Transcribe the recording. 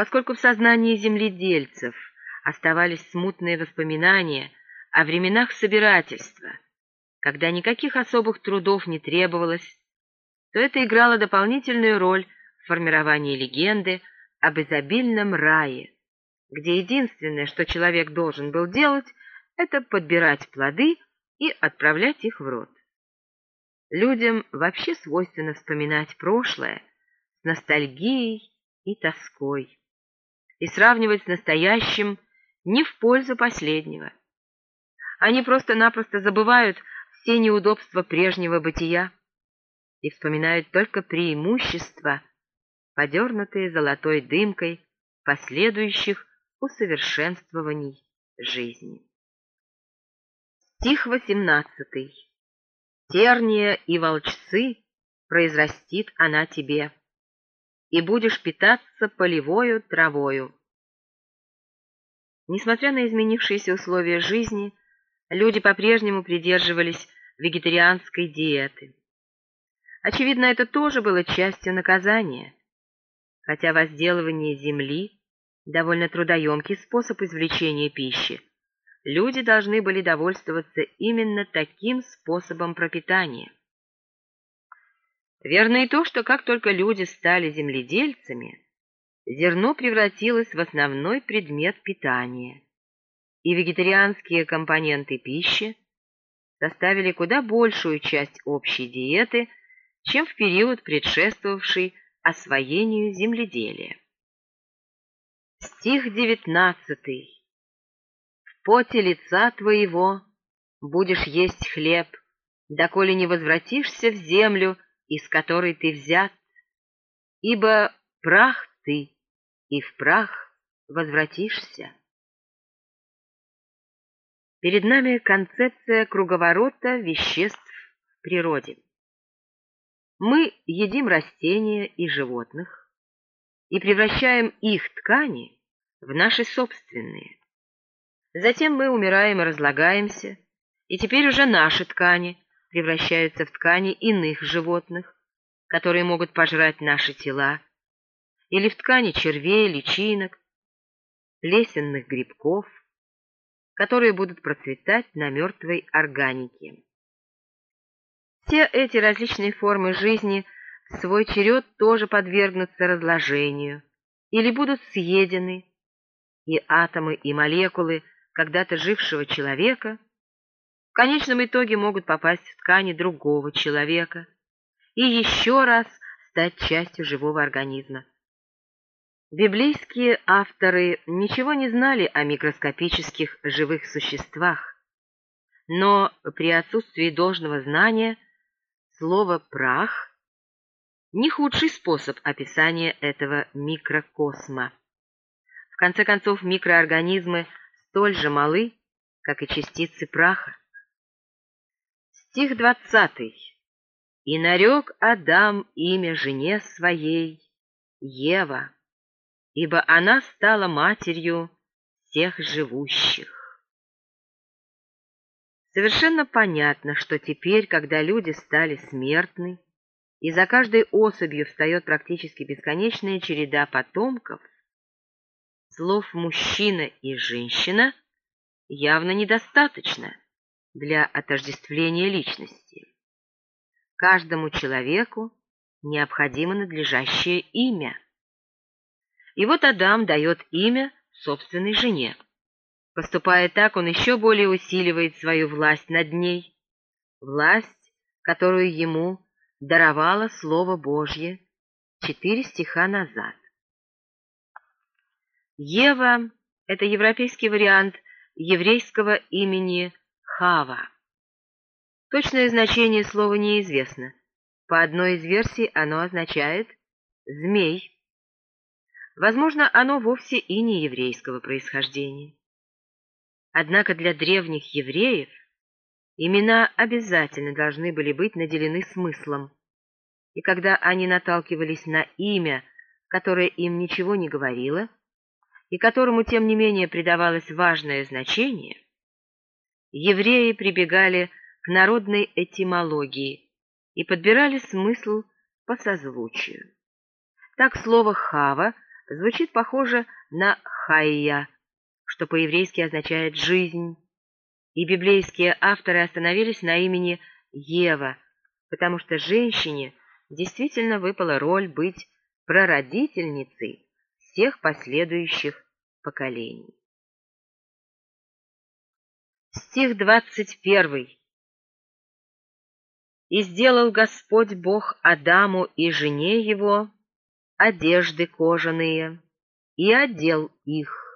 Поскольку в сознании земледельцев оставались смутные воспоминания о временах собирательства, когда никаких особых трудов не требовалось, то это играло дополнительную роль в формировании легенды об изобильном рае, где единственное, что человек должен был делать, это подбирать плоды и отправлять их в рот. Людям вообще свойственно вспоминать прошлое с ностальгией и тоской и сравнивать с настоящим не в пользу последнего. Они просто-напросто забывают все неудобства прежнего бытия и вспоминают только преимущества, подернутые золотой дымкой последующих усовершенствований жизни. Стих восемнадцатый. Терния и волчцы произрастит она тебе, и будешь питаться полевою травою. Несмотря на изменившиеся условия жизни, люди по-прежнему придерживались вегетарианской диеты. Очевидно, это тоже было частью наказания, хотя возделывание земли – довольно трудоемкий способ извлечения пищи. Люди должны были довольствоваться именно таким способом пропитания. Верно и то, что как только люди стали земледельцами, зерно превратилось в основной предмет питания, и вегетарианские компоненты пищи составили куда большую часть общей диеты, чем в период, предшествовавший освоению земледелия. Стих девятнадцатый. «В поте лица твоего будешь есть хлеб, доколе не возвратишься в землю, из которой ты взят, ибо прах ты, и в прах возвратишься. Перед нами концепция круговорота веществ в природе. Мы едим растения и животных и превращаем их ткани в наши собственные. Затем мы умираем и разлагаемся, и теперь уже наши ткани превращаются в ткани иных животных, которые могут пожрать наши тела, или в ткани червей, личинок, плесенных грибков, которые будут процветать на мертвой органике. Все эти различные формы жизни в свой черед тоже подвергнутся разложению или будут съедены, и атомы и молекулы когда-то жившего человека – в конечном итоге могут попасть в ткани другого человека и еще раз стать частью живого организма. Библейские авторы ничего не знали о микроскопических живых существах, но при отсутствии должного знания слово «прах» — не худший способ описания этого микрокосма. В конце концов, микроорганизмы столь же малы, как и частицы праха. Стих двадцатый. «И нарек Адам имя жене своей, Ева, ибо она стала матерью всех живущих». Совершенно понятно, что теперь, когда люди стали смертны, и за каждой особью встает практически бесконечная череда потомков, слов «мужчина» и «женщина» явно недостаточно для отождествления личности. Каждому человеку необходимо надлежащее имя. И вот Адам дает имя собственной жене. Поступая так, он еще более усиливает свою власть над ней, власть, которую ему даровало Слово Божье четыре стиха назад. Ева — это европейский вариант еврейского имени Хава. Точное значение слова неизвестно. По одной из версий оно означает «змей». Возможно, оно вовсе и не еврейского происхождения. Однако для древних евреев имена обязательно должны были быть наделены смыслом, и когда они наталкивались на имя, которое им ничего не говорило, и которому, тем не менее, придавалось важное значение – евреи прибегали к народной этимологии и подбирали смысл по созвучию. Так слово «хава» звучит похоже на «хайя», что по-еврейски означает «жизнь», и библейские авторы остановились на имени Ева, потому что женщине действительно выпала роль быть прародительницей всех последующих поколений. Стих двадцать первый. «И сделал Господь Бог Адаму и жене его одежды кожаные, и одел их.